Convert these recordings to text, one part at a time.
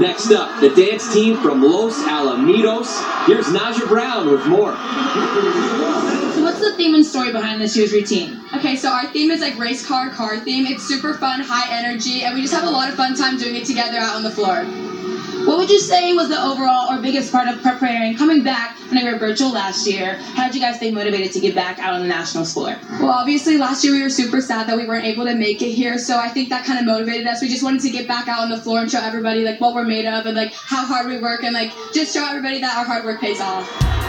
Next up, the dance team from Los Alamitos. Here's Naja Brown with more. So what's the theme and story behind this year's routine? Okay, so our theme is like race car car theme. It's super fun, high energy, and we just have a lot of fun time doing it together out on the floor. What would you say was the overall or biggest part of preparing coming back when we were virtual last year? How did you guys stay motivated to get back out on the national floor? Well, obviously last year we were super sad that we weren't able to make it here, so I think that kind of motivated us. We just wanted to get back out on the floor and show everybody like what we're made of and like how hard we work and like just show everybody that our hard work pays off.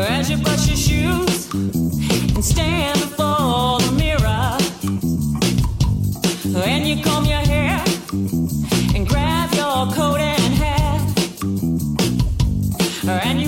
As you brush your shoes and stand before the mirror, and you comb your hair and grab your coat and hat, and you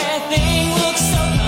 Everything looks so